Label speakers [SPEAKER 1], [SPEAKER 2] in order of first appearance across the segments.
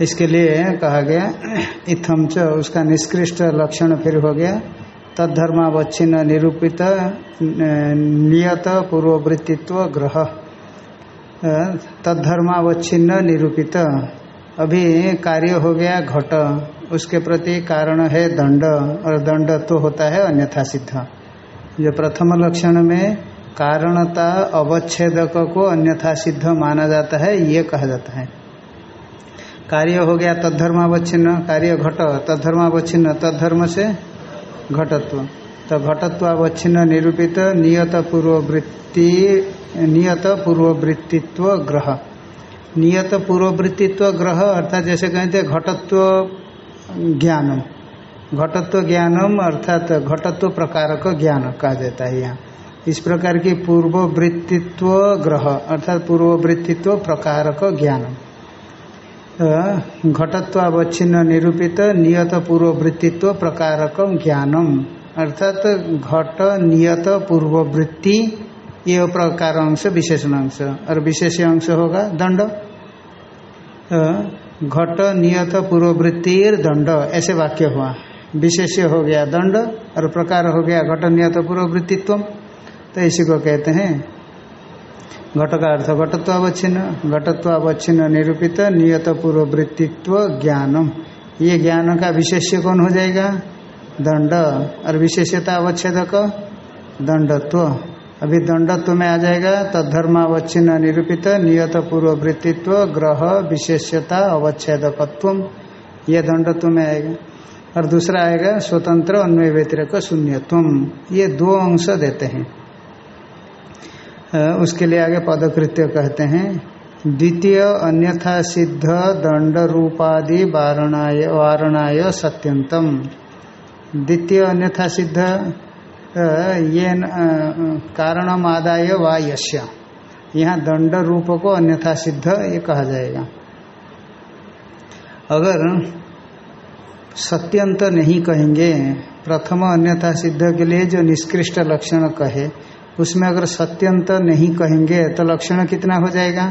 [SPEAKER 1] इसके लिए कहा गया इथम च उसका निष्कृष्ट लक्षण फिर हो गया, तद्धर्मावच्छिन्न निरूपित नियत पूर्ववृत्तित्व ग्रह। तद्धर्मावच्छिन्न निरूपित। अभी कार्य हो गया घट, उसके प्रति कारण है दंड, और दंड तो होता है अन्यथा सिद्ध। जो प्रथम लक्षण में कारणता अवच्छेदक को अन्यथा सिद्ध माना जाता है, ये कहा जाता है। कार्य हो गया तद्धर्मावच्छिन्न, कार्य घट, तद्धर्मावच्छिन्न, तद्धर्म से घटत्व। तो घटत्वावच्छिन्न निरूपित नियत पूर्ववृत्ति नियत पूर्ववृत्तित्व ग्रह। नियत पूर्ववृत्तित्व ग्रह, अर्थात जैसे कहते हैं, घटत्व ज्ञानम। घटत्व ज्ञानम अर्थात घटत्व प्रकार का ज्ञान कहा जाता है यहाँ। इस प्रकार की पूर्ववृत्तित्व ग्रह, अर्थात पूर्ववृत्तित्व प्रकार का ज्ञान घटत्वावच्छिन्न निरूपित नियत पूर्ववृत्तित्व प्रकारक ज्ञानम, अर्थात घट, नियत पूर्ववृत्ति, ये प्रकार अंश, विशेषण अंश। और विशेष अंश होगा दंड। घट, नियत पूर्ववृत्तिर दंड, ऐसे वाक्य हुआ। विशेष्य हो गया दंड और प्रकार हो गया घट नियत पूर्ववृत्तित्व तो इसी को कहते हैं घट का अर्थ घटत्वावच्छिन्न घटत्वावच्छिन्न निरूपित, नियत पूर्ववृत्तित्व ज्ञानम। ये ज्ञान का विशेष्य कौन हो जाएगा? दंड और विशेषता अवच्छेदक दंडत्व। अभी दंडत्व में आ जाएगा तद्धर्मावच्छिन्न, निरूपित, नियत पूर्ववृत्तित्व ग्रह, विशेष्यता, अवच्छेदकत्व। ये दंडत्व में आएगा। और दूसरा आएगा स्वतंत्र अन्वय व्यतिरक शून्यत्व ये दो अंश देते हैं। उसके लिए आगे पदकृत्य कहते हैं, द्वितीय अन्यथा सिद्ध दंड रूपादि वारणाय वारणाय सत्यंतम। द्वितीय अन्यथा सिद्ध ये कारणम आदाय वा यश्य यहाँ दंड रूप को अन्यथा सिद्ध ये कहा जाएगा। अगर सत्यंत नहीं कहेंगे। प्रथम अन्यथा सिद्ध के लिए जो निष्कृष्ट लक्षण कहे, उसमें अगर सत्यंत नहीं कहेंगे तो लक्षण कितना हो जाएगा?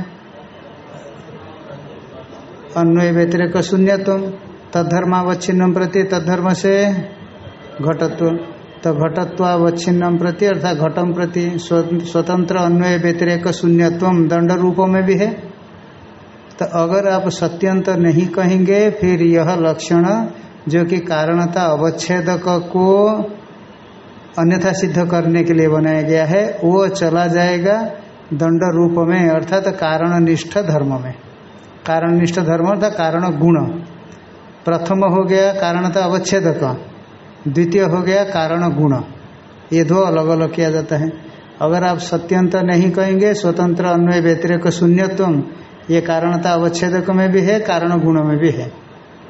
[SPEAKER 1] अन्वय व्यतिरेक शून्यत्व तद्धर्मावच्छिन्नम प्रति तद्धर्म से घटत्व तो घटत्वावच्छिन्नम प्रति अर्थात घटम प्रति स्वतंत्र अन्वय व्यतिरेक शून्यत्व दंड रूपों में भी है। तो अगर आप सत्यंत नहीं कहेंगे, फिर यह लक्षण जो कि कारणता अवच्छेदक को अन्यथा सिद्ध करने के लिए बनाया गया है, वो चला जाएगा दंड रूप में, अर्थात कारणनिष्ठ धर्म में। कारणनिष्ठ धर्म अर्थात कारण गुण। प्रथम हो गया कारणता अवच्छेदक, द्वितीय हो गया कारण गुण। ये दो अलग अलग किया जाता है। अगर आप सत्यंत नहीं कहेंगे, स्वतंत्र अन्वय व्यतिरेक शून्यत्व, ये कारणता अवच्छेदक में भी है, कारण गुण में भी है।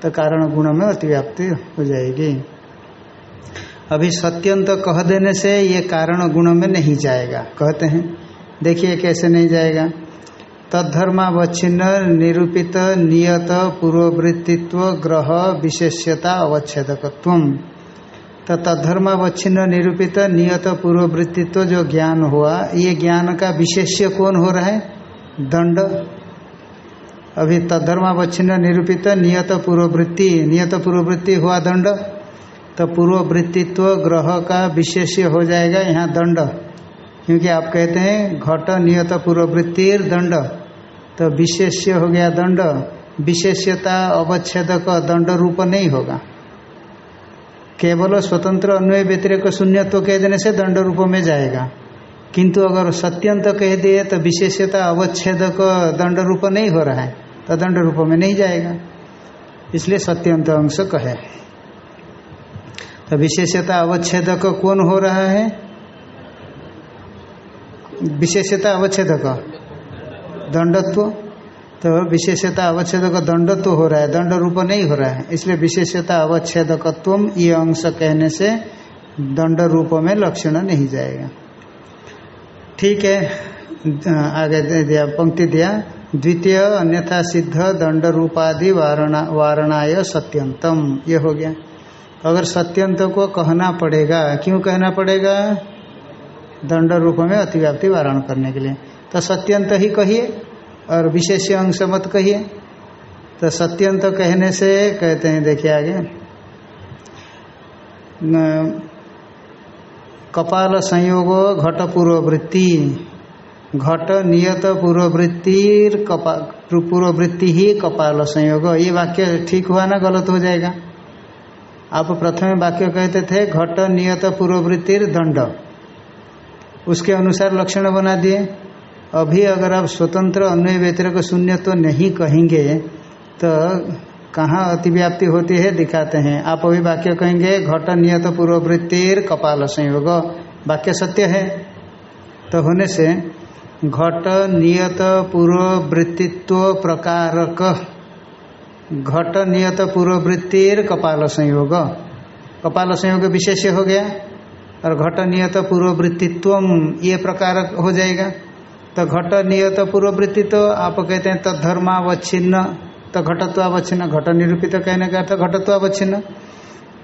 [SPEAKER 1] तो कारण गुण में अतिव्याप्ति हो जाएगी। अभी सत्यंत तो कह देने से ये कारण गुण में नहीं जाएगा। कहते हैं, देखिए कैसे नहीं जाएगा। तद्धर्मावच्छिन्न, निरूपित, नियत, पूर्ववृत्तित्व, ग्रह, विशेष्यता अवच्छेदकत्व तो तद्धर्मावच्छिन्न, निरूपित, नियत, पूर्ववृत्तित्व जो ज्ञान हुआ, ये ज्ञान का विशेष्य कौन हो रहा है? दंड। अभी तद्धर्मावच्छिन्न, निरूपित, नियत पूर्ववृत्ति नियत पूर्ववृत्ति हुआ दंड तो पूर्ववृत्तित्व ग्रह का विशेष्य हो जाएगा यहाँ दंड। क्योंकि आप कहते हैं घट, नियत पूर्ववृत्तिर दंड तो विशेष्य हो गया दंड। विशेष्यता, अवच्छेदक दंड रूप नहीं होगा। केवल स्वतंत्र अन्वय व्यतिरेक शून्यत्व कह देने से दंड रूप में जाएगा। किंतु अगर सत्यंत कह दिए तो विशेषता अवच्छेदक दंड रूप नहीं हो रहा है। तो दंड रूप में नहीं जाएगा। इसलिए सत्यंत अंश कहे। तो विशेषता अवच्छेदक कौन हो रहा है? विशेषता अवच्छेदक। दंडत्व। तो विशेषता अवच्छेदक दंडत्व हो रहा है, दंड रूप नहीं हो रहा है। इसलिए विशेषता अवच्छेदकत्व ये अंश कहने से दंड रूप में लक्षण नहीं जाएगा। ठीक है, आगे दिया, पंक्ति दिया। द्वितीय अन्यथा सिद्ध दंड रूपादि वारणा, वारणाय सत्यंतम। ये हो गया। अगर सत्यंत को कहना पड़ेगा, क्यों कहना पड़ेगा? दंड रूप में अतिव्याप्ति वारण करने के लिए। तो सत्यंत ही कहिए और विशेष अंश मत कहिए। तो सत्यंत कहने से कहते हैं, देखिए आगे। कपाल संयोग घट पूर्ववृत्ति घट नियत पूर्ववृत्ति पूर्ववृत्ति ही कपाल संयोग। ये वाक्य ठीक हुआ ना, गलत हो जाएगा? आप प्रथम वाक्य कहते थे, घट नियत पूर्ववृत्तिर दंड। उसके अनुसार लक्षण बना दिए। अभी अगर आप स्वतंत्र अन्य व्यतिरक शून्य तो नहीं कहेंगे तो कहाँ अतिव्याप्ति होती है, दिखाते हैं। आप अभी वाक्य कहेंगे, घट नियत पूर्ववृत्तिर कपाल संयोग। वाक्य सत्य है? तो होने से घट नियत पूर्ववृत्तित्व प्रकारक। घट नियत पूर्ववृत्तिर कपाल संयोग। कपाल संयोग विशेष हो गया, और घट नियत पूर्ववृत्तित्व ये प्रकार हो जाएगा। तो घट नियत पूर्ववृत्ति तो आप कहते हैं तद्धर्मावच्छिन्न तो घटत्वावच्छिन्न, घट निरूपित कहने का अर्थ घटत्वावच्छिन्न।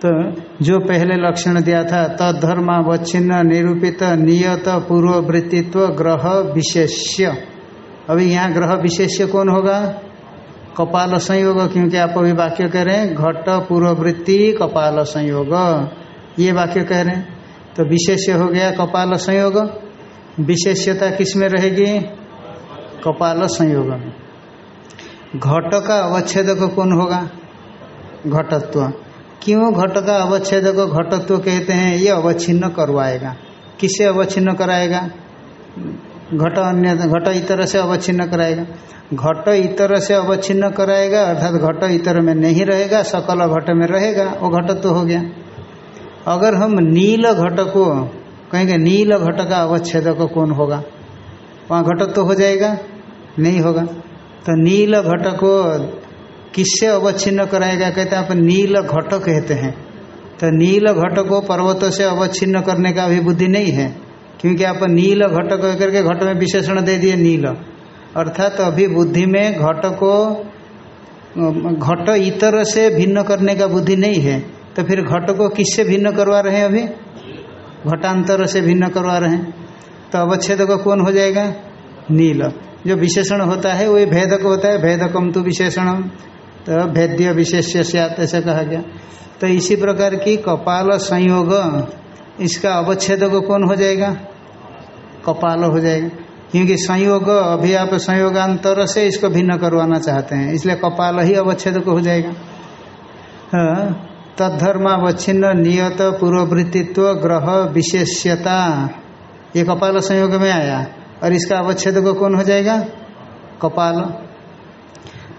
[SPEAKER 1] तो जो पहले लक्षण दिया था तद्धर्मावच्छिन्न निरूपित, नियत पूर्ववृत्तित्व ग्रह विशेष्य। अभी यहाँ ग्रह विशेष्य कौन होगा? कपाल संयोग, क्योंकि आप अभी वाक्य कह रहे हैं, घट पूर्ववृत्ति कपाल संयोग। ये वाक्य कह रहे हैं। तो विशेष्य हो गया कपाल संयोग। विशेष्यता किसमें रहेगी? कपाल संयोग घट का अवच्छेदक कौन होगा? घटत्व। क्यों घट का अवच्छेद को घटत्व कहते हैं, ये अवच्छिन्न करवाएगा। किससे अवच्छिन्न कराएगा? घट अन्य, घट इतर से अवच्छिन्न कराएगा। घट इतर से अवच्छिन्न कराएगा, अर्थात घट इतर में नहीं रहेगा, सकल घट में रहेगा, वो घटत्व हो गया। अगर हम नील घट को कहेंगे, नील घट का अवच्छेदक कौन होगा? वहाँ घटत्व हो जाएगा? नहीं होगा। तो नील घट को किससे अवच्छिन्न कराएगा कहते हैं आप नील घट कहते हैं। तो नील घट को पर्वतों से अवच्छिन्न करने का अभी बुद्धि नहीं है, क्योंकि आप नील घट कह करके घट में विशेषण दे दिए नील। अर्थात तो अभी बुद्धि में घट को, घट इतर से भिन्न करने का बुद्धि नहीं है। तो फिर घट को किससे भिन्न करवा रहे हैं अभी? घटांतर से भिन्न करवा रहे हैं। तो अवच्छेद को कौन हो जाएगा? नील। जो विशेषण होता है, वही भेदक होता है। भेदकम तो विशेषणम। तो भेद्य विशेष्य से ऐसा कहा गया। तो इसी प्रकार की कपाल संयोग इसका अवच्छेद को कौन हो जाएगा? कपाल हो जाएगा। क्योंकि संयोग अभी आप संयोगांतर से इसको भिन्न करवाना चाहते हैं इसलिए कपाल ही अवच्छेद को हो जाएगा। हाँ, तद्धर्मावच्छिन्न नियत पूर्ववृत्तित्व ग्रह विशेष्यता ये कपाल संयोग में आया। और इसका अवच्छेद को कौन हो जाएगा? कपाल।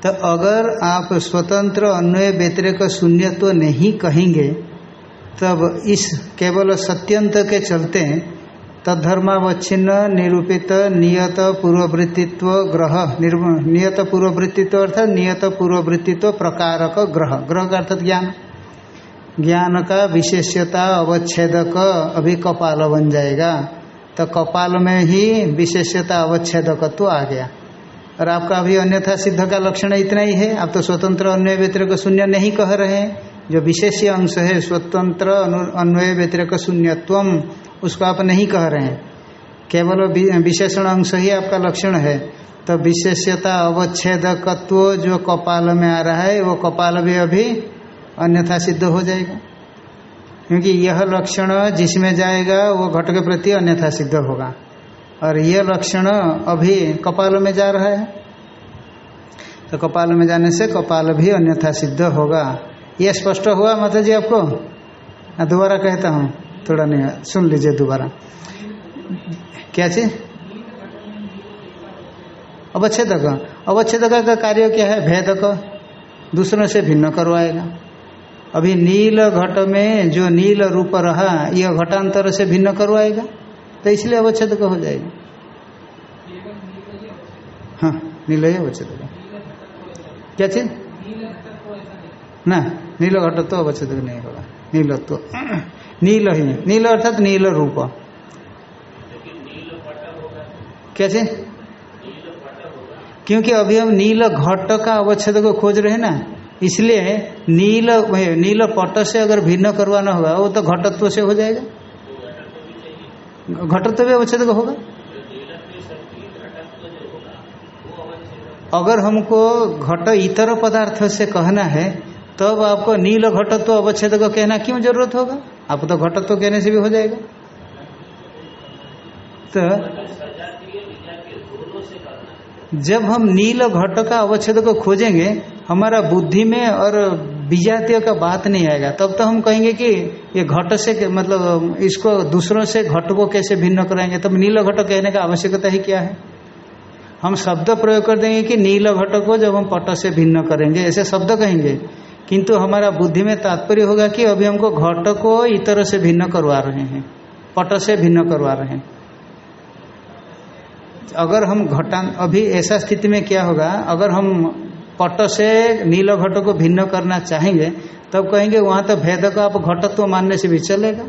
[SPEAKER 1] तो अगर आप स्वतंत्र अन्वय व्यतिरिक शून्यत्व तो नहीं कहेंगे, तब इस केवल सत्यंत के चलते तद्धर्मावच्छिन्न, निरूपित, नियत पूर्ववृत्तित्व ग्रह नियत पूर्ववृत्तित्व अर्थात नियत पूर्ववृत्तित्व प्रकारक ग्रह। ग्रह का अर्थात ज्ञान। ज्ञान का विशेष्यता, अवच्छेदक अभी कपाल बन जाएगा। तो कपाल में ही विशेष्यता, अवच्छेदकत्व आ गया। और आपका अभी अन्यथा सिद्ध का लक्षण इतना ही है। आप तो स्वतंत्र अन्वय व्यतिरक शून्य नहीं कह रहे हैं। जो विशेष अंश है, स्वतंत्र अन्वय व्यतिरक शून्यत्व उसको आप नहीं कह रहे हैं। केवल विशेषण अंश ही आपका लक्षण है। तो विशेष्यता अवच्छेदकत्व जो कपाल में आ रहा है, वो कपाल भी अभी अन्यथा सिद्ध हो जाएगा। क्योंकि यह लक्षण जिसमें जाएगा, वो घट के प्रति अन्यथा सिद्ध होगा। और यह लक्षण अभी कपाल में जा रहा है। तो कपाल में जाने से कपाल भी अन्यथा सिद्ध होगा। यह स्पष्ट हुआ माता जी आपको दोबारा कहता हूँ। थोड़ा नहीं, सुन लीजिए दोबारा। क्या चीज़? अवच्छेदक। अवच्छेदक का कार्य क्या है? भेदक। दूसरों से भिन्न करवाएगा। अभी नील घट में जो नील रूप रहा, यह घटांतर से भिन्न करवाएगा। तो इसलिए अवच्छेद हो जाएगा। हाँ नील ही अवच्छेद। क्या चीज़? ना, नील घट तो अवच्छेद नहीं होगा। नीलत्व। नील ही नील अर्थात नील रूप। चीज़? क्योंकि अभी हम नील घट का अवच्छेद को खोज रहे हैं ना, इसलिए नील नील पट से अगर भिन्न करवाना होगा, वो तो घटत्व से हो जाएगा। घटत्व भी अवच्छेद होगा? अगर हमको घट इतर पदार्थ से कहना है, तब तो आपको नील घटत्व अवच्छेद को कहना क्यों ज़रूरत होगा? आपको तो घटत्व कहने से भी हो जाएगा। तो जब हम नील घट का अवच्छेद को खोजेंगे, हमारा बुद्धि में और विजातीय का बात नहीं आएगा। तब तो हम कहेंगे कि ये घट से मतलब इसको दूसरों से घट को कैसे भिन्न कराएँगे? तब नील घट कहने का आवश्यकता ही क्या है? हम शब्द प्रयोग कर देंगे कि नील घट को जब हम पट से भिन्न करेंगे, ऐसे शब्द कहेंगे। किंतु हमारा बुद्धि में तात्पर्य होगा कि अभी हमको घट को इतर से भिन्न करवा रहे हैं, पट से भिन्न करवा रहे हैं। अगर हम घटान, अभी ऐसा स्थिति में क्या होगा? अगर हम पट से नील घट को भिन्न करना चाहेंगे, तब कहेंगे वहाँ तो भेद का आप घटत्व मानने से भी चलेगा।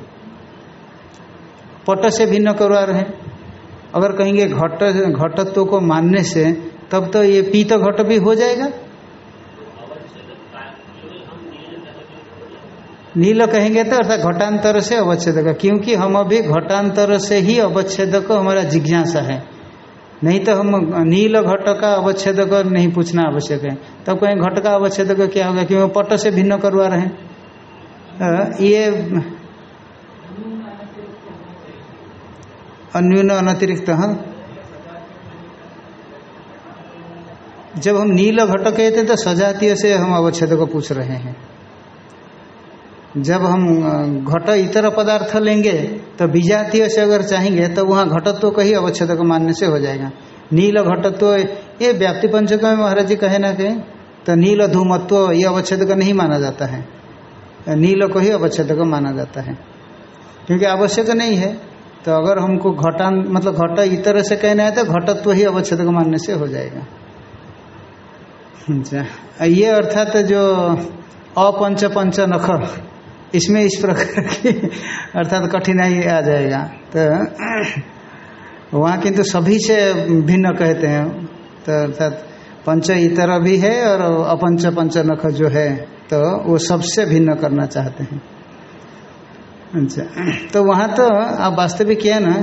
[SPEAKER 1] पट से भिन्न करवा रहे अगर कहेंगे घट, घटत्व को मानने से, तब तो ये पीत घट भी हो जाएगा। नील कहेंगे तो अर्थात घटांतर से अवच्छेद क्योंकि हम अभी घटांतर से ही अवच्छेद को हमारा जिज्ञासा है। नहीं तो हम नील घट का अवच्छेद नहीं पूछना आवश्यक है। तब कहें घट का अवच्छेद क्या होगा? क्योंकि पट से भिन्न करवा रहे हैं। ये अन्यून अनतिरिक्त हाँ। जब हम नील घट कहते तो सजातीय से हम अवच्छेद को पूछ रहे हैं। जब हम घट इतर पदार्थ लेंगे तो विजातीय से अगर चाहेंगे तो वहाँ घटत्व का ही अवच्छेद को मानने से हो जाएगा। नील घटत्व, ये व्याप्ति पंचक में महाराज जी कहे ना कहें तो नील धूमत्व, ये अवच्छेद का नहीं माना जाता है। नील को ही अवच्छेद को माना जाता है। क्योंकि आवश्यक नहीं है। तो अगर हमको घटान मतलब घट इतर से कहना है तो घटत्व ही अवच्छेद को मानने से हो जाएगा। अच्छा ये अर्थात जो अपंच पंच नख इसमें इस प्रकार की, अर्थात कठिनाई आ जाएगा। तो वहाँ किंतु सभी से भिन्न कहते हैं। तो अर्थात पंच इतर भी है और अपंच पंच नख जो है तो वो सबसे भिन्न करना चाहते हैं। अच्छा तो वहाँ तो आप वास्तविक क्या ना,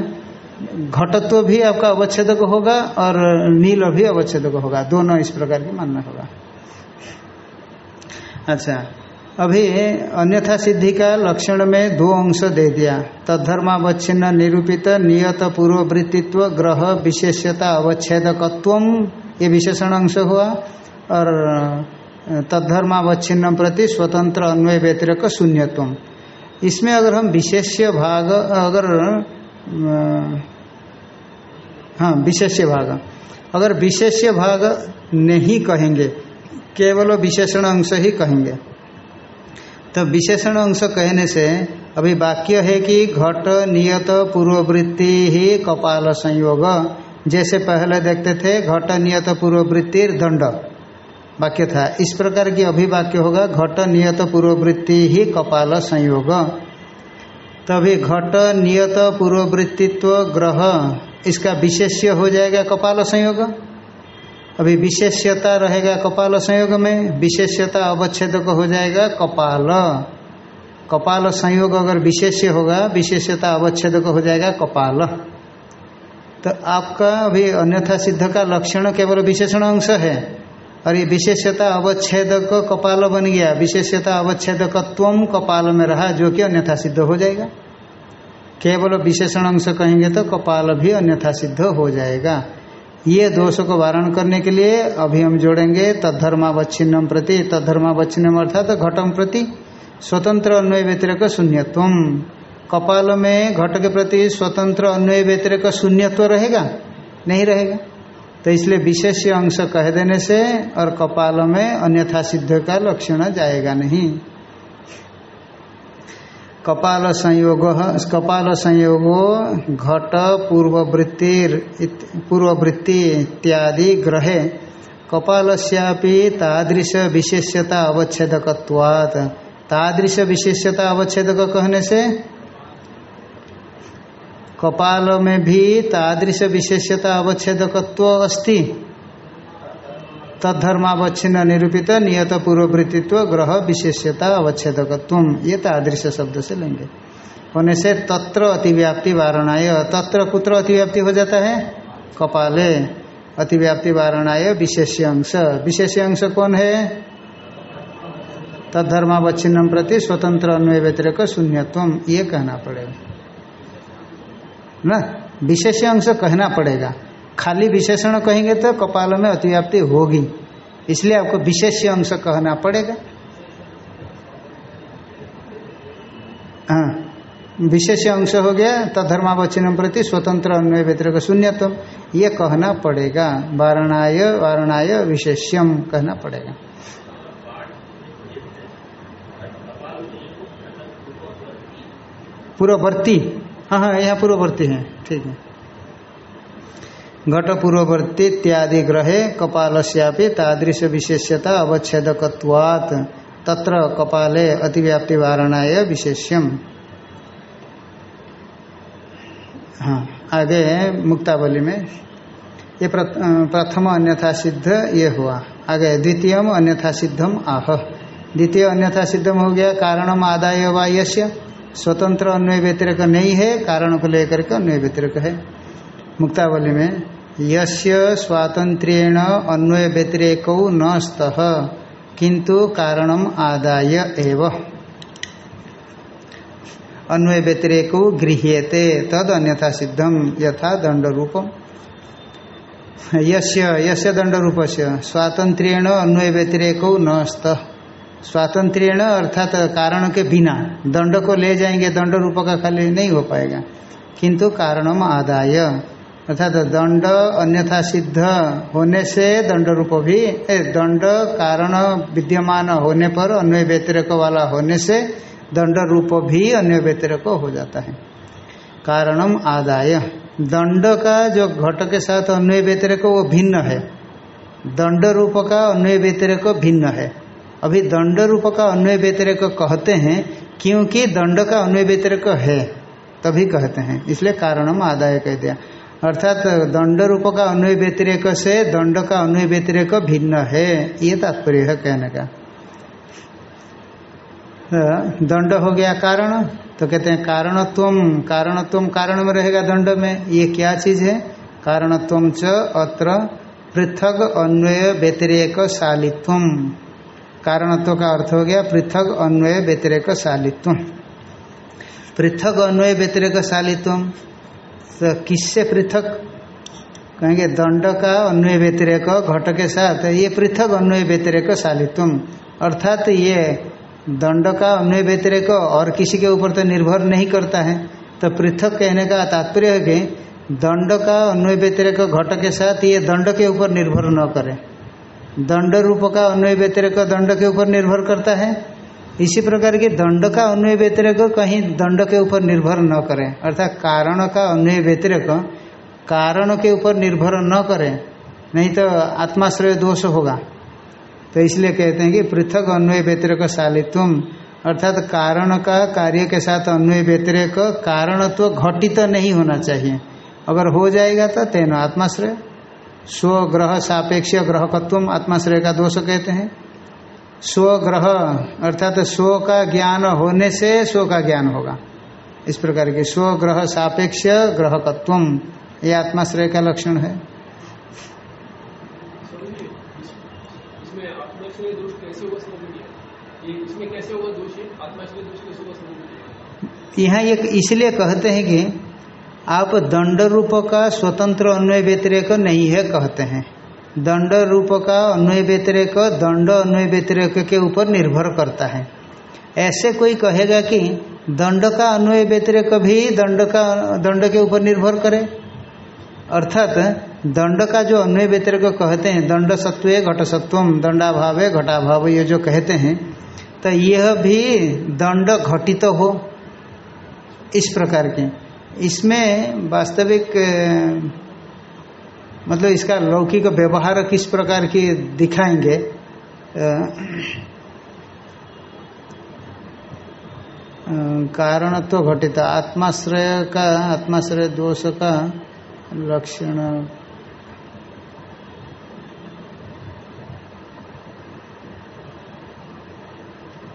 [SPEAKER 1] घटत्व भी आपका अवच्छेदक होगा और नील भी अवच्छेदक होगा। दोनों इस प्रकार के मानना होगा। अच्छा अभी अन्यथा सिद्धि का लक्षण में दो अंश दे दिया। तद्धर्मावच्छिन्न, निरूपित, नियत, पूर्ववृत्तित्व, ग्रह, विशेषता अवच्छेदकत्व ये विशेषण अंश हुआ। और तद्धर्मावच्छिन्न प्रति स्वतंत्र अन्वय व्यतिरक शून्यत्व इसमें अगर हम विशेष्य भाग, अगर हाँ विशेष्य भाग। अगर विशेष्य भाग नहीं कहेंगे, केवल विशेषण अंश ही कहेंगे। तो विशेषण अंश कहने से अभी वाक्य है कि घट, नियत, पूर्ववृत्ति ही कपाल संयोग। जैसे पहले देखते थे, घट, नियत पूर्ववृत्ति दंड। वाक्य था। इस प्रकार की अभिवाक्य होगा, घट, नियत, पूर्ववृत्ति ही कपाल संयोग। तभी घट, नियत, पूर्ववृत्तित्व, ग्रह, इसका विशेष्य हो जाएगा कपाल संयोग। अभी विशेष्यता रहेगा कपाल संयोग में, विशेष्यता अवच्छेद को हो जाएगा कपाल। कपाल संयोग अगर विशेष्य होगा, विशेष्यता अवच्छेद को हो जाएगा कपाल। तो आपका अभी अन्यथा सिद्ध का लक्षण केवल विशेषण अंश है। और ये विशेषता अवच्छेदक कपाल बन गया। विशेषता अवच्छेदकत्व कपाल में रहा, जो कि अन्यथा सिद्ध हो जाएगा। केवल विशेषण अंश कहेंगे तो कपाल भी अन्यथा सिद्ध हो जाएगा। ये दोष को वारण करने के लिए अभी हम जोड़ेंगे तद्धर्मावच्छिन्नम प्रति तद्धर्मावच्छिन्नम अर्थात घटम प्रति, स्वतंत्र अन्वय व्यतिरक शून्यत्व। कपाल में घट के प्रति स्वतंत्र अन्वय व्यतिरक शून्यत्व रहेगा? नहीं रहेगा। तो इसलिए विशेष अंश कह देने से और कपाल में अन्यथा सिद्ध का लक्षण जाएगा नहीं। कपाल संयोग कपाल संयोगो घट, पूर्ववृत्ति पूर्ववृत्ति इत्यादि ग्रहे कपाल तादृश विशेष्यता अवच्छेदकवात तादृश विशेष्यता अवच्छेदक कहने से? कपाल में भी तादृश विशेष्यता अवच्छेदकत्व अस्ति। तद्धर्मावच्छिन्न निरूपित नियत पूर्ववृत्तित्व ग्रह विशेष्यता अवच्छेदकत्व। ये तादृश शब्द से लेंगे। होने से तत्र अतिव्याप्ति वारणाय, तत्र कुत्र अतिव्याप्ति हो जाता है? कपाले। अतिव्याप्ति वारणाय विशेष अंश विशेष अंश कौन है? तद्धर्मावच्छिन्नम प्रति स्वतंत्र अन्वय व्यतिरक शून्यत्व। ये कहना पड़ेगा। न? विशेष अंश कहना पड़ेगा। खाली विशेषण कहेंगे तो कपाल में अतिव्याप्ति होगी। इसलिए आपको विशेष अंश कहना पड़ेगा। हाँ विशेष अंश हो गया तधर्मावचनम प्रति स्वतंत्र अन्वय व्यतिरक शून्यत्म ये कहना पड़ेगा। वारणाय वारणाय विशेष्यम कहना पड़ेगा। पूर्ववर्ती। हाँ हाँ यहाँ पूर्ववर्ती है। ठीक है। घट पूर्ववर्ती इत्यादि ग्रहे कपाल तादृश विशेष्यता अवच्छेदकवात तत्र कपाले अतिव्याप्ति वारणाय विशेष्यम। हाँ आगे मुक्तावली में। ये प्रथम अन्यथा सिद्ध ये हुआ। आगे द्वितीय अन्यथा सिद्धम आह। द्वितीय अन्यथा सिद्धम हो गया, कारणम आदाय वायस्य स्वतंत्र अन्वय व्यतिरक नहीं है, कारण को लेकर के अन्वय व्यतिरक है। मुक्तावली में यस्य स्वातंत्रेण अन्वय व्यतिरेक न स्तः किंतु कारणम आदाय एव। अन्वय व्यतिरेक गृह्यते तद अन्यथा सिद्धम यथा दंड रूपम यस्य यस्य दंड रूप से स्वातंत्रेण अन्वय व्यतिरेक न स्त स्वातंत्रेण अर्थात कारण के बिना दंड को ले जाएँगे दंड रूप का खाली नहीं हो पाएगा। किंतु कारणम आदाय। अर्थात दंड अन्यथा सिद्ध होने से दंड रूप भी दंड कारण विद्यमान होने पर अन्य व्यतिरक वाला होने से दंड रूप भी अन्य व्यतिरक हो जाता है। कारणम आदाय। दंड का जो घट के साथ अन्य व्यतिरक, वो भिन्न है। दंड रूप का अन्य व्यतिरक भिन्न है। अभी दंड रूप का अन्वय व्यतिरक कहते हैं, क्योंकि दंड का अन्वय व्यतिरक है, तभी कहते हैं। इसलिए कारणम आदाय कह दिया। अर्थात दंड रूप का अन्वय व्यतिरेक से दंड का अन्वय व्यतिरेक भिन्न है ये तात्पर्य है कहने का दंड हो गया कारण तो कहते हैं कारणत्व कारणत्व कारण में रहेगा दंड में ये क्या चीज है कारणत्व च अत्र पृथक अन्वय व्यतिरेक शालित्व कारणत्व का अर्थ हो गया पृथक अन्वय व्यतिरेक शालित्व पृथक अन्वय व्यतिरेक शालित्व तो किससे पृथक। कहेंगे, दंड का अन्वय व्यतिरेक घट के साथ, ये पृथक अन्वय व्यतिरेक शालित्व अर्थात ये दंड का अन्वय व्यतिरेक और किसी के ऊपर तो निर्भर नहीं करता है। तो पृथक कहने का तात्पर्य है कि दंड का अन्वय व्यतिरेक घट के साथ ये दंड के ऊपर निर्भर न करे। दंड रूप का अन्वय व्यतिरेक दंड के ऊपर निर्भर करता है। इसी प्रकार के दंड का अन्वय व्यतिरक कहीं दंड के ऊपर निर्भर न करें। अर्थात कारण का अन्वय व्यतिरेक कारण के ऊपर निर्भर न करें, नहीं तो आत्माश्रय दोष होगा। तो इसलिए कहते हैं कि पृथक अन्वय व्यतिरेक शालित्व अर्थात कारण का कार्य के साथ अन्वय व्यतिरेक कारणत्व घटित तो नहीं होना चाहिए। अगर हो जाएगा तो तेना आत्माश्रय। स्वग्रह सापेक्ष ग्रहकत्व आत्माश्रय का दोष कहते हैं। स्वग्रह अर्थात स्व का ज्ञान होने से स्व का ज्ञान होगा। इस प्रकार के स्वग्रह सापेक्ष ग्रहकत्व ये आत्माश्रय का लक्षण है। यहाँ ये इसलिए कहते हैं कि आप दंड रूप का स्वतंत्र अन्वय व्यतिरेक नहीं है कहते हैं। दंड रूप का अन्वय व्यतिरेक, दंड अन्वय व्यतिरेक के ऊपर निर्भर करता है। ऐसे कोई कहेगा कि दंड का अन्वय व्यतिरेक भी दंड का, दंड के ऊपर निर्भर करे। अर्थात दंड का जो अन्वय व्यतिरेक कहते हैं, दंड सत्व घट सत्वम दंडाभाव घटाभाव, ये जो कहते हैं तो यह भी दंड घटित तो हो इस प्रकार के। इसमें वास्तविक मतलब इसका लौकिक व्यवहार किस प्रकार की दिखाएँगे? कारण तो घटित, आत्माश्रय का, आत्माश्रय दोष का लक्षण।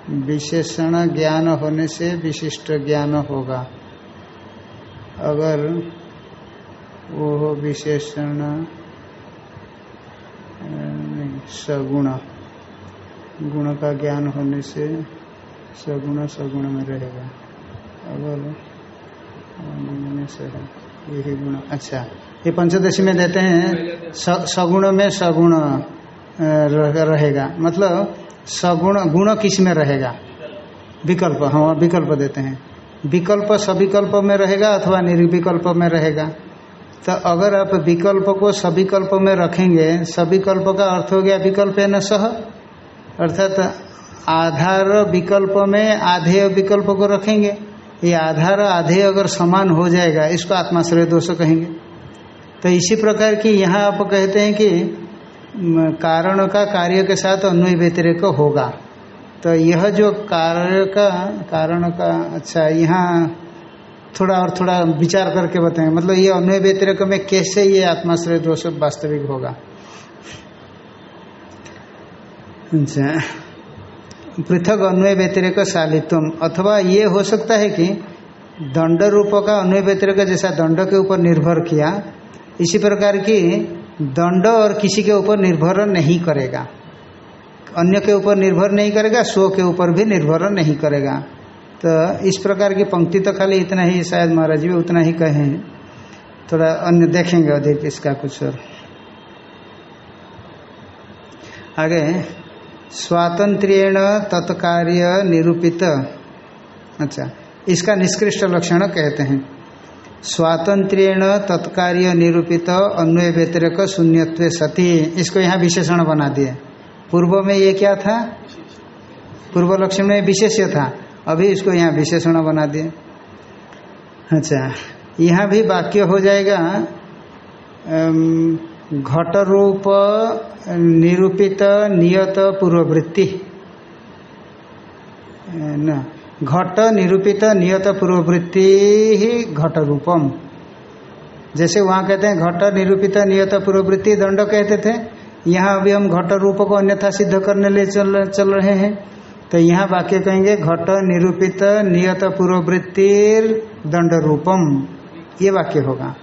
[SPEAKER 1] विशेषण ज्ञान होने से विशिष्ट ज्ञान होगा। अगर वो विशेषण सगुण। गुण का ज्ञान होने से सगुण सगुण में रहेगा। अगर यही गुण। अच्छा ये पंचदशी में देते हैं सगुण में सगुण रहेगा। मतलब सगुण, गुण किसमें रहेगा? विकल्प हाँ विकल्प देते हैं। विकल्प सविकल्प में रहेगा अथवा निर्विकल्प में रहेगा? तो अगर आप विकल्प को सविकल्प में रखेंगे, सविकल्प का अर्थ हो गया विकल्प है न सह। अर्थात आधार विकल्प में आधेय विकल्प को रखेंगे। ये आधार आधेय अगर समान हो जाएगा, इसको आत्माश्रय दोष कहेंगे। तो इसी प्रकार की यहाँ आप कहते हैं कि कारण का कार्य के साथ अन्वय व्यतिरेक होगा। तो यह जो कार्य का, कारण का अच्छा यहाँ थोड़ा और थोड़ा विचार करके बताएँगे मतलब ये अन्वय व्यतिरेक में कैसे ये आत्माश्रय दोष वास्तविक होगा? अच्छा। पृथक अन्वय व्यतिरेक शालित्व अथवा ये हो सकता है कि दंड रूप का अन्वय व्यतिरेक जैसा दंड के ऊपर निर्भर किया, इसी प्रकार की दंड और किसी के ऊपर निर्भर नहीं करेगा। अन्य के ऊपर निर्भर नहीं करेगा, स्व के ऊपर भी निर्भर नहीं करेगा। तो इस प्रकार की पंक्ति तो खाली इतना ही, शायद महाराज जी उतना ही कहें। थोड़ा अन्य देखेंगे अधिक इसका कुछ और। आगे, स्वातंत्र्यण तत्कार्य निरूपित। अच्छा इसका निष्कृष्ट लक्षण कहते हैं। स्वातंत्र्यण तत्कार्य निरूपित अन्वय व्यतिरक शून्यत्व सती। इसको यहाँ विशेषण बना दिए पूर्व में ये क्या था? पूर्व लक्षण में विशेष्य था। अभी इसको यहाँ विशेषण बना दिए। अच्छा यहाँ भी वाक्य हो जाएगा घट रूप निरूपित, नियत, पूर्ववृत्ति। न, घट, निरूपित, नियत, पूर्ववृत्ति ही घट रूपम जैसे वहाँ कहते हैं, घट, निरूपित, नियत, पूर्ववृत्ति दंड कहते थे। यहाँ अभी हम घट रूप को अन्यथा सिद्ध करने ले चल चल रहे हैं। तो यहाँ वाक्य कहेंगे, घट, निरूपित, नियत पूर्ववृत्तिर दंड रूपम ये वाक्य होगा।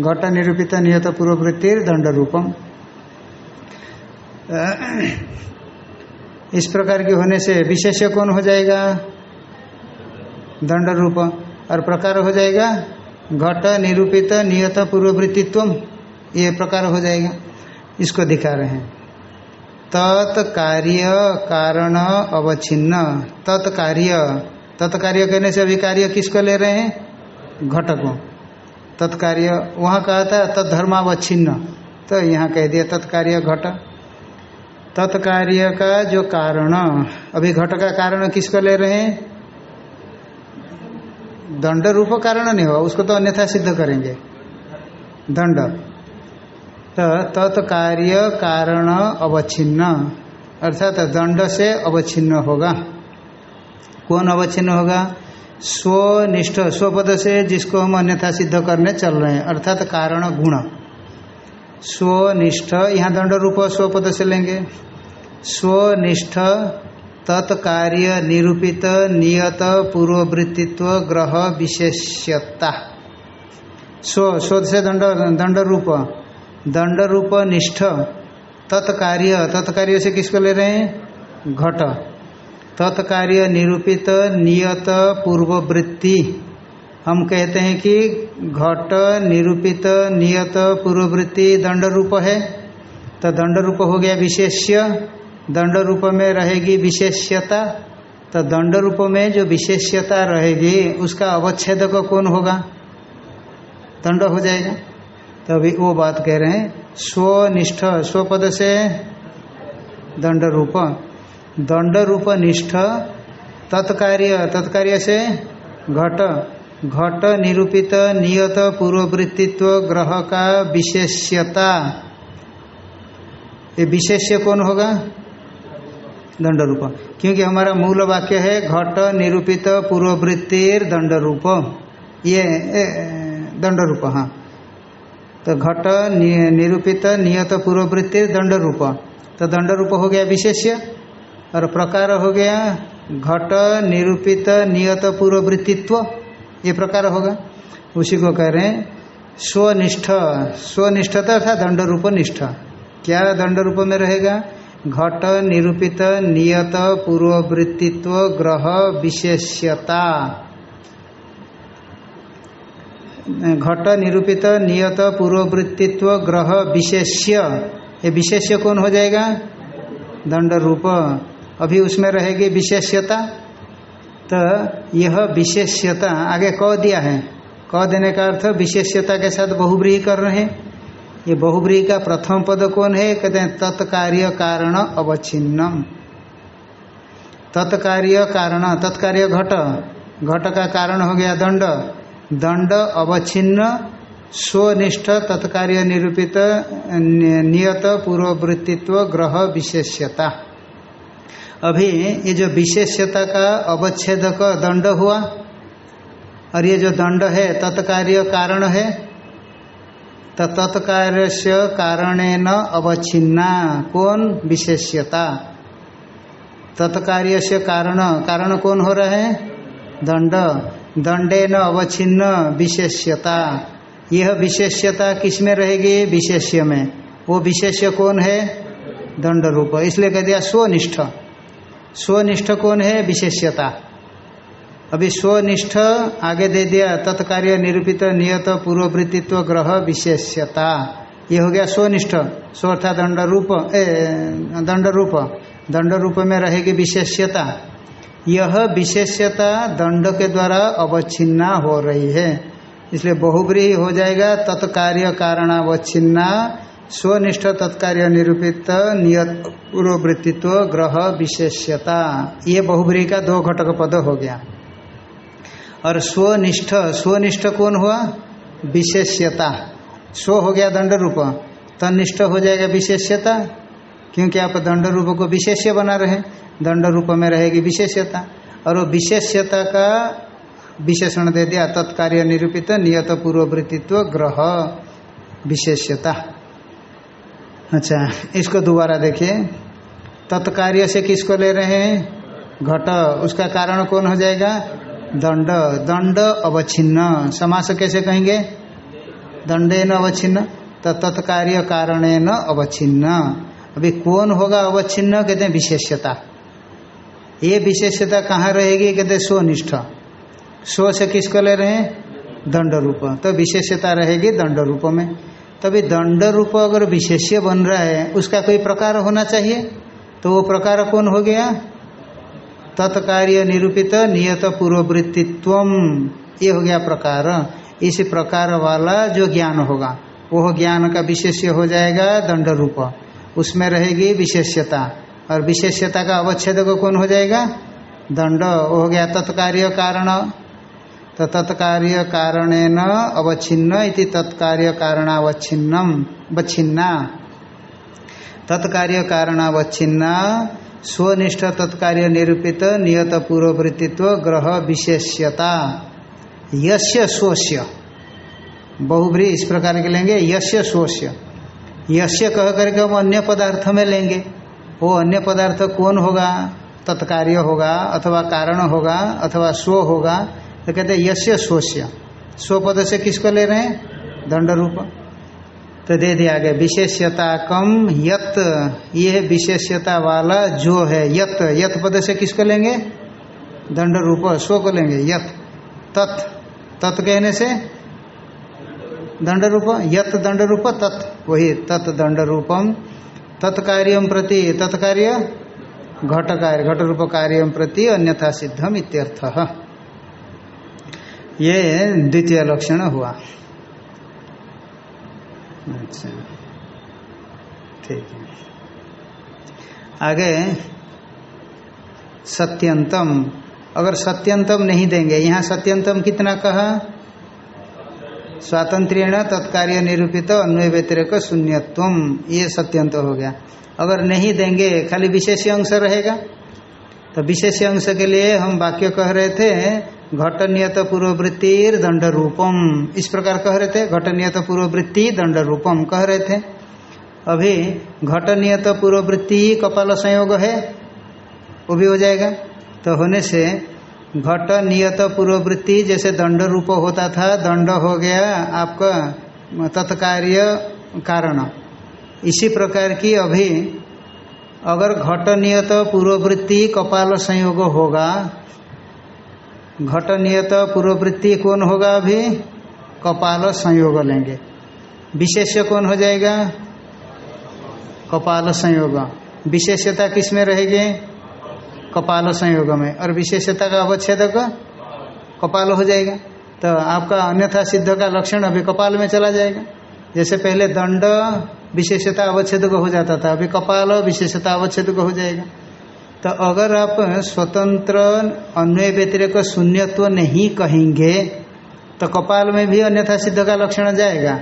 [SPEAKER 1] घट, निरूपित, नियत पूर्ववृत्तिर दंड रूपम इस प्रकार के होने से विशेष कौन हो जाएगा? दंड रूप और प्रकार हो जाएगा? घट, निरूपित, नियत पूर्ववृत्तित्व ये प्रकार हो जाएगा। इसको दिखा रहे हैं। तत्कार्य कारण अवच्छिन्न। तत्कार्य। तत्कार्य कहने से अभी कार्य किसको ले रहे हैं? घट को तत्कार्य, वहाँ कहा था तत्धर्मावच्छिन्न तो यहाँ कह दिया, तत्कार्य घट। तत्कार्य का जो कारण, अभी घट का कारण किसको ले रहे हैं? दंड रूप कारण नहीं होगा, उसको तो अन्यथा सिद्ध करेंगे। दंड। तो तत्कार्य कारण अवच्छिन्न, अर्थात दंड से अवच्छिन्न होगा। कौन अवच्छिन्न होगा? स्वनिष्ठ, स्वपद से जिसको हम अन्यथा सिद्ध करने चल रहे हैं, अर्थात कारण गुण। स्वनिष्ठ, यहाँ दंड रूप स्वपद से लेंगे। स्वनिष्ठ, तत्कार्य, निरूपित, नियत, पूर्ववृत्तित्व, ग्रह, विशेष्यता। स्व स्व से दंड दंड रूप। दंड रूप निष्ठ तत्कार्य। तत्कार्य से किसको ले रहे हैं? घट। तत्कार्य निरूपित नियत पूर्ववृत्ति। हम कहते हैं कि घट, निरूपित, नियत पूर्ववृत्ति दंड रूप है। तो दंड रूप हो गया विशेष्य। दंड रूप में रहेगी विशेष्यता। तो दंड रूप में जो विशेष्यता रहेगी, उसका अवच्छेद कौन होगा? दंड हो जाएगा। तो अभी वो बात कह रहे हैं, स्वनिष्ठ, स्वपद से दंड रूप दंड रूप निष्ठ, तत्कार्य तत्कार्य से घट। घट निरूपित नियत पूर्ववृत्तित्व ग्रह का विशेष्यता। ये विशेष्य कौन होगा? दंड रूप क्योंकि हमारा मूल वाक्य है, घट निरूपित पूर्ववृत्तिर दंड रूप ये दंड रूप हाँ। तो घट निरूपित, नियत, पूर्ववृत्ति दंड रूप तो दंड रूप हो गया विशेष्य और प्रकार हो गया घट, निरूपित, नियत, पूर्ववृत्तित्व। ये प्रकार होगा। उसी को कह रहे हैं, स्वनिष्ठ। स्वनिष्ठता अर्थात दंड रूप निष्ठ क्या दंड रूप में रहेगा? घट, निरूपित, नियत, पूर्ववृत्तित्व, ग्रह, विशेष्यता। घट निरूपित नियत पूर्ववृत्तित्व ग्रह विशेष्य। ये विशेष्य कौन हो जाएगा? दंड रूप अभी उसमें रहेगी विशेष्यता। तो यह विशेष्यता आगे कह दिया है। कह देने का अर्थ विशेष्यता के साथ बहुब्रीही कर रहे हैं। ये बहुब्रीही का प्रथम पद कौन है? कहते हैं तत्कार्य कारण अवच्छिन्नम। तत्कार्य कारण, तत्कार्य घट। घट का कारण हो गया दंड। दंड अवच्छिन्न, स्वनिष्ठ, तत्कार्य निरूपित नियत, पूर्ववृत्तित्व, ग्रह विशेष्यता। अभी ये जो विशेष्यता का अवच्छेदक दंड हुआ, और ये जो दंड है, तत्कार्य कारण है तो तत्कार्य से कारण न अवच्छिन्ना। कौन? विशेष्यता। तत्कार्य से कारण कारण कौन हो रहा है? दंड। दंडे न अवच्छिन्न विशेष्यता। यह विशेष्यता किसमें रहेगी? विशेष्य में। वो विशेष्य कौन है? दंड रूप इसलिए कह दिया स्वनिष्ठ। स्वनिष्ठ कौन है? विशेष्यता। अभी स्वनिष्ठ आगे दे दिया, तत्कार्य, निरूपित, नियत, पूर्ववृत्तित्व, ग्रह, विशेष्यता। ये हो गया स्वनिष्ठ। स्व अर्थात दंड रूप ए दंड रूप दंड रूप में रहेगी विशेष्यता। यह विशेष्यता दंड के द्वारा अवच्छिन्ना हो रही है। इसलिए बहुब्रीही हो जाएगा, तत्कार्य कारणावच्छिन्ना, स्वनिष्ठ तत्कार्य निरूपित, नियत पूर्ववृत्तित्व ग्रह विशेष्यता। ये बहुब्रीही का दो घटक पद हो गया। और स्वनिष्ठ स्वनिष्ठ कौन हुआ? विशेष्यता। स्व हो गया दंड रूप। तनिष्ठ हो जाएगा विशेष्यता, क्योंकि आप दंड रूप को विशेष्य बना रहे दंड रूप में रहेगी विशेष्यता। और वो विशेष्यता का विशेषण दे दिया, तत्कार्य निरूपित नियत पूर्ववृत्तित्व ग्रह विशेष्यता। अच्छा इसको दोबारा देखिए। तत्कार्य से किसको ले रहे हैं? घट, उसका कारण कौन हो जाएगा? दंड। दंड अवच्छिन्न। समास कैसे कहेंगे? दंडे न अवच्छिन्न तो तत्कार्य कारण न अवच्छिन्न। अभी कौन होगा अवच्छिन्न? कहते हैं विशेष्यता। ये विशेष्यता कहाँ रहेगी? कहते स्वनिष्ठ। स्व से किसको ले रहे हैं? दंड रूप तो विशेषता रहेगी दंड रूप में। तभी दंड रूप अगर विशेष्य बन रहा है, उसका कोई प्रकार होना चाहिए? तो वो प्रकार कौन हो गया? तत्कार्य निरूपित नियत पूर्ववृत्तित्व ये हो गया प्रकार। इस प्रकार वाला जो ज्ञान होगा वह ज्ञान का विशेष्य हो जाएगा दंड रूप उसमें रहेगी विशेष्यता। और विशेष्यता का अवच्छेद को कौन हो जाएगा? दंड। हो गया तत्कार्य कारण। तो तत्कार्य कारण अवच्छिन्न इति तत्कार्य कारणावच्छिन्नम। वच्छिन्ना। तत्कार्य कारणावच्छिन्ना, स्वनिष्ठ तत्कार्य निरूपित नियत पूर्ववृत्तित्व ग्रह विशेष्यता। यश्य स्वस्य। बहुब्री इस प्रकार के लेंगे यश्य स्वस्य। यश्य कह करके हम अन्य पदार्थ में लेंगे। वो अन्य पदार्थ कौन होगा? तत्कार्य होगा, अथवा कारण होगा, अथवा स्व होगा। तो कहते हैं यश्य स्वस्य। स्व पद से किसको ले रहे हैं? दंड रूप तो दे दिया गया विशेष्यता कम यत। ये विशेष्यता वाला जो है, यत। यत पद से किसको लेंगे? दंड रूप स्व को लेंगे, यत। तत्। तत् कहने से? दंड रूप यत दंड रूप तत्। वही तत् दंड रूपम तत्कार्यम प्रति तत्कार्य घट कार्य घट रूप कार्यम प्रति अन्यथा सिद्धम इत्यर्थ। ये द्वितीय लक्षण हुआ। अच्छा। ठीक है। आगे, सत्यंतम। अगर सत्यंतम नहीं देंगे, यहाँ सत्यंतम कितना कहा? स्वातंत्र्यण तत्कार्य निरूपित अन्वय व्यतिरक शून्यत्व। ये सत्यंत हो गया। अगर नहीं देंगे, खाली विशेष अंश रहेगा। तो विशेष अंश के लिए हम वाक्य कह रहे थे घट नियत दंड रूपम इस प्रकार कह रहे थे घट नियत पूर्ववृत्ति दंड रूपम कह रहे थे। अभी घट नियत पूर्ववृत्ति कपाल संयोग है, वो भी हो जाएगा। तो होने से घट नियत पूर्ववृत्ति, जैसे दंड रूप होता था, दंड हो गया आपका तत्कार्य कारण। इसी प्रकार की अभी अगर घट नियत पूर्ववृत्ति कपाल संयोग होगा, घट नियत पूर्ववृत्ति कौन होगा अभी? कपाल संयोग लेंगे। विशेष्य कौन हो जाएगा? कपाल संयोग। विशेषता किसमें रहेगी? कपाल संयोग में। और विशेषता का अवच्छेद कपाल हो जाएगा। तो आपका अन्यथा सिद्ध का लक्षण अभी कपाल में चला जाएगा। जैसे पहले दंड विशेषता अवच्छेद हो जाता था, अभी कपाल विशेषता अवच्छेद हो जाएगा। तो अगर आप स्वतंत्र अन्वय व्यतिरिक शून्यत्व नहीं कहेंगे तो कपाल में भी अन्यथा सिद्ध का लक्षण जाएगा।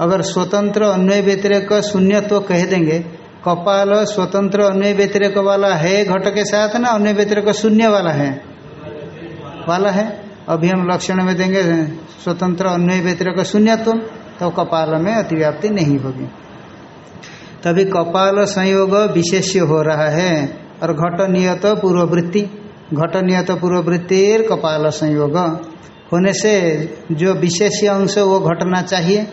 [SPEAKER 1] अगर स्वतंत्र अन्वय व्यतिरिक शून्यत्व कह देंगे कपाल स्वतंत्र अन्य व्यतिरिक वाला है, घट के साथ ना अन्य व्यतिरिक शून्य वाला है। वाला है? अभी हम लक्षण में देंगे, स्वतंत्र अन्वय व्यतिरिक शून्यत्व तो कपाल में अतिव्याप्ति नहीं होगी। तभी कपाल संयोग विशेष्य हो रहा है, और घट नियत पूर्ववृत्ति, घट नियत पूर्ववृत्ति कपाल संयोग। होने से जो विशेष अंश, वो घटना चाहिए।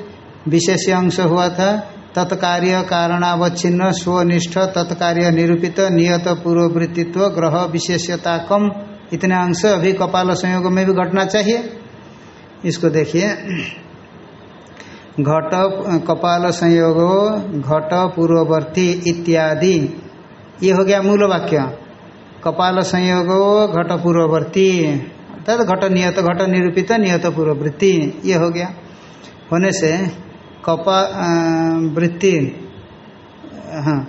[SPEAKER 1] विशेष अंश हुआ था तत्कार्य कारणावच्छिन्न, स्वनिष्ठ, तत्कार्य निरूपित, नियत पूर्ववृत्तित्व, ग्रह विशेषता कम इतने अंश अभी कपाल संयोग में भी घटना चाहिए। इसको देखिए। घट, कपाल संयोग, घट, पूर्ववर्ती इत्यादि। ये हो गया मूल वाक्य। कपाल संयोग, घट, पूर्ववर्ती, अर्थात घट नियत, घट निरूपित, नियत पूर्ववृत्ति। ये हो गया। होने से कपा वृत्ति हाँ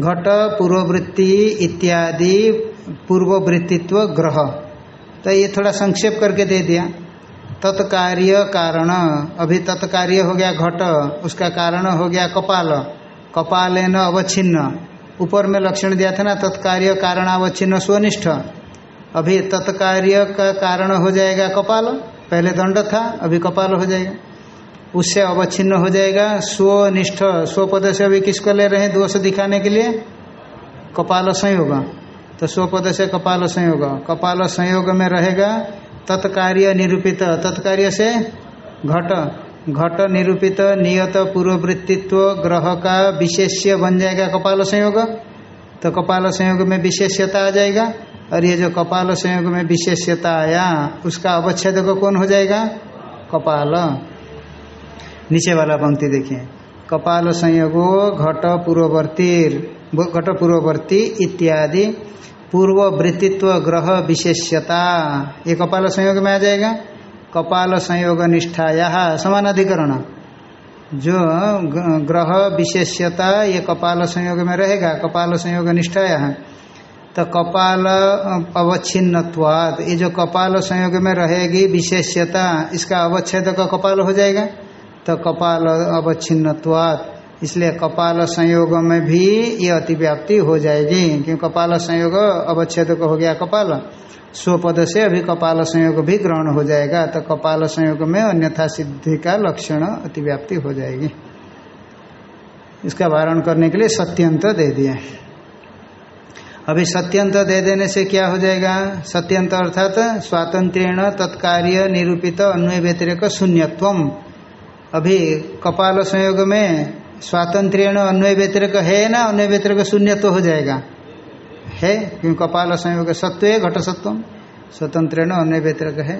[SPEAKER 1] घट, पूर्ववृत्ति इत्यादि, पूर्ववृत्तित्व, ग्रह। तो ये थोड़ा संक्षेप करके दे दिया। तत्कार्य कारण, अभी तत्कार्य हो गया घट, उसका कारण हो गया कपाल। कपाल न अवच्छिन्न। ऊपर में लक्षण दिया था ना, तत्कार्य कारण अवच्छिन्न स्वनिष्ठ। अभी तत्कार्य का कारण हो जाएगा कपाल। पहले दंड था, अभी कपाल हो जाएगा। उससे अवच्छिन्न हो जाएगा। स्वनिष्ठ स्वपद से अभी किसको ले रहे हैं? दोष दिखाने के लिए? कपाल संयोग। तो स्वपद से कपाल संयोग। कपाल संयोग में रहेगा तत्कार्य निरूपित। तत्कार्य से घट। घट निरूपित, नियत, पूर्ववृत्तित्व, ग्रह का विशेष्य बन जाएगा कपाल संयोग। तो कपाल संयोग में विशेष्यता आ जाएगा। और ये जो कपाल संयोग में विशेष्यता आया, उसका अवच्छेद कौन हो जाएगा? कपाल। नीचे वाला पंक्ति देखिए कपाल संयोगो घट पूर्ववर्ती घट पूर्ववर्ती इत्यादि पूर्व वृत्तित्व ग्रह विशेष्यता। ये कपाल संयोग में आ जाएगा। कपाल संयोग निष्ठाया समान अधिकरण जो ग्रह विशेष्यता ये कपाल संयोग में रहेगा, कपाल संयोग निष्ठाया। तो कपाल अवच्छिन्नवाद ये जो कपाल संयोग में रहेगी विशेष्यता, इसका अवच्छेद का कपाल हो जाएगा। तो कपाल अवच्छिन्नवाद इसलिए कपाल संयोग में भी ये अतिव्याप्ति हो जाएगी। क्योंकि कपाल संयोग अवच्छेद हो गया कपाल। स्वपद से अभी कपाल संयोग भी ग्रहण हो जाएगा। तो कपाल संयोग में अन्यथा सिद्धि का लक्षण अतिव्याप्ति हो जाएगी। इसका वारण करने के लिए सत्यंत दे दिए। अभी सत्यंत दे देने से क्या हो जाएगा? सत्यंत अर्थात स्वातंत्रण तत्कार्य निरूपित अन्वय व्यतिरिक शून्यत्वम। अभी कपाल संयोग में स्वातंत्रण अन्वय व्यतिरक है ना अन्वय व्यतिरिक शून्य तो हो जाएगा। है क्योंकि कपाल संयोग सत्व है, घट सत्व स्वतंत्र अन्वय व्यतिरिक है।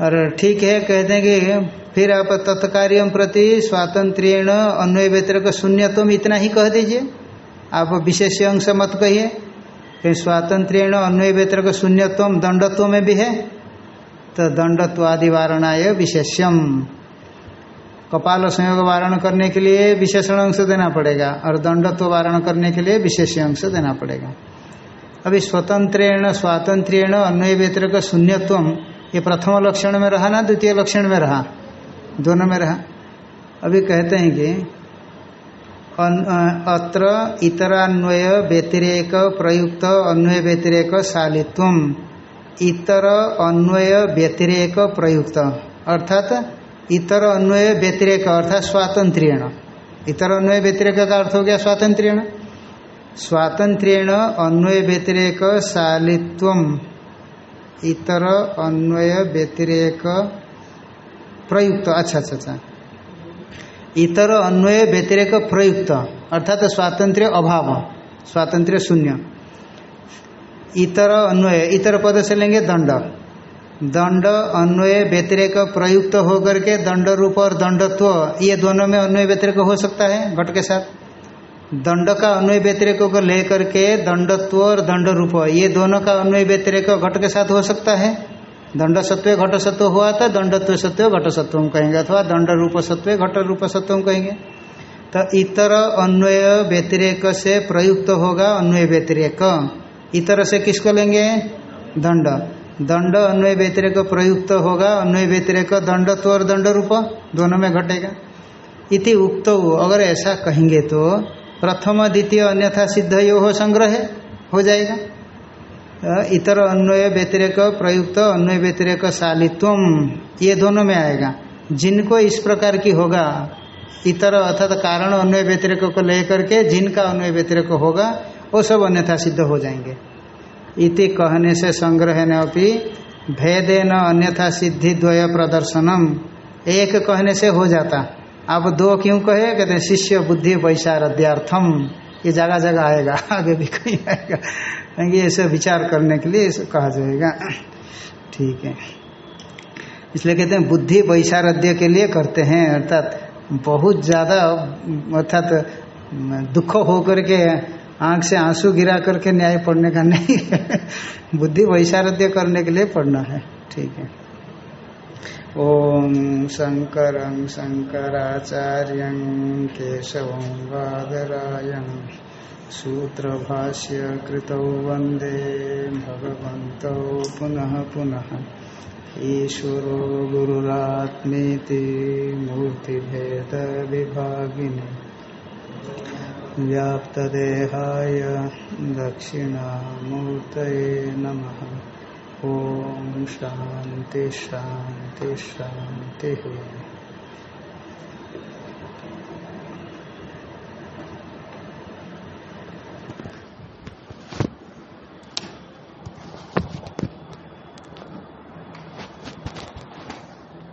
[SPEAKER 1] और ठीक है, कहते हैं कि फिर आप तत्कार्य प्रति स्वातंत्रण अन्वय व्यतिरिक शून्यत्व इतना ही कह दीजिए। आप विशेष अंश मत कहिए। कहीं स्वातंत्रण अन्वय व्यतिरिक शून्यत्व दंडत्व में भी है। तो दंडत्व आदि विशेष्यम। कपाल संयोग वारण करने के लिए विशेषण अंश देना पड़ेगा और दंडत्व वारण करने के लिए विशेष अंश देना पड़ेगा। अभी स्वतंत्रेण स्वातंत्रेण अन्वय व्यतिरिक शून्यत्व, ये प्रथम लक्षण में रहा ना द्वितीय लक्षण में रहा? दोनों में रहा। अभी कहते हैं कि अत्र इतरान्वय व्यतिरेक प्रयुक्त अन्वय व्यतिरेक शालित्व। इतर अन्वय व्यतिरेक प्रयुक्त। अर्थात इतर अन्वय व्यतिरेक अर्थात स्वातंत्र्यण। इतर अन्वय व्यतिरेक का अर्थ हो गया स्वातंत्र्यण। स्वातंत्र्यण अन्वय व्यतिरेक शालित्व इतर अन्वय व्यतिरेक प्रयुक्त। अच्छा अच्छा अच्छा। इतर अन्वय व्यतिरेक प्रयुक्त, अर्थात स्वातंत्र्य अभाव, स्वातंत्र्य शून्य। इतर अन्वय, इतर पद से लेंगे दंड। दंड अन्वय व्यतिरेक प्रयुक्त होकर के दंड रूप और दंडत्व, ये दोनों में अन्वय व्यतिरेक हो सकता है घट के साथ। दंड का अन्वय व्यतिरेक को लेकर के दंडत्व और दंड रूप, ये दोनों का अन्वय व्यतिरेक घट के साथ हो सकता है। दंड सत्व घट सत्व हुआ था, दंडत्व सत्व घट सत्व कहेंगे, अथवा दंड रूप सत्व घट रूप सत्व कहेंगे। तो इतर अन्वय व्यतिरेक से प्रयुक्त होगा अन्वय व्यतिरेक। इतर से किसको लेंगे? दंड। दंड अन्वय व्यतिरेक प्रयुक्त होगा। अन्वय व्यतिरेक दंडत्व और दंड रूप दोनों में घटेगा। इति उक्त, अगर ऐसा कहेंगे तो प्रथम, द्वितीय, अन्यथा सिद्ध यो हो संग्रह हो जाएगा। इतर अन्वय व्यतिरेक प्रयुक्त, अन्वय व्यतिरेक शालित्व ये दोनों में आएगा। जिनको इस प्रकार की होगा, इतर अर्थात कारण अन्वय व्यतिरेक को लेकर के जिनका अन्वय व्यतिरेक होगा, वो सब अन्यथा सिद्ध हो जाएँगे। इति कहने से संग्रह ने भेदे न अन्यथा सिद्धि द्वय प्रदर्शनम। एक कहने से हो जाता। आप दो क्यों कहे? कहते हैं, शिष्य बुद्धि वैशारध्यार्थम ये जगह जगह आएगा, आगे भी कहीं आएगा। क्योंकि ऐसे विचार करने के लिए कहा जाएगा। ठीक है। इसलिए कहते हैं, बुद्धि वैशारध्य के लिए करते हैं, अर्थात बहुत ज़्यादा, अर्थात, दुख होकर करके आँख से आँसू गिरा करके न्याय पढ़ने का नहीं बुद्धि वैशारध्य करने के लिए पढ़ना है। ठीक है। ओम शंकर शंकराचार्य केशव वादरायण सूत्र भाष्य कृत वंदे भगवत पुनः पुनः। ईश्वरो गुरुरात्मीति मूर्तिभेद विभागिने व्याप्तदेहाय दक्षिणामूर्तये नम। ओ शांति शांति शान्तिः।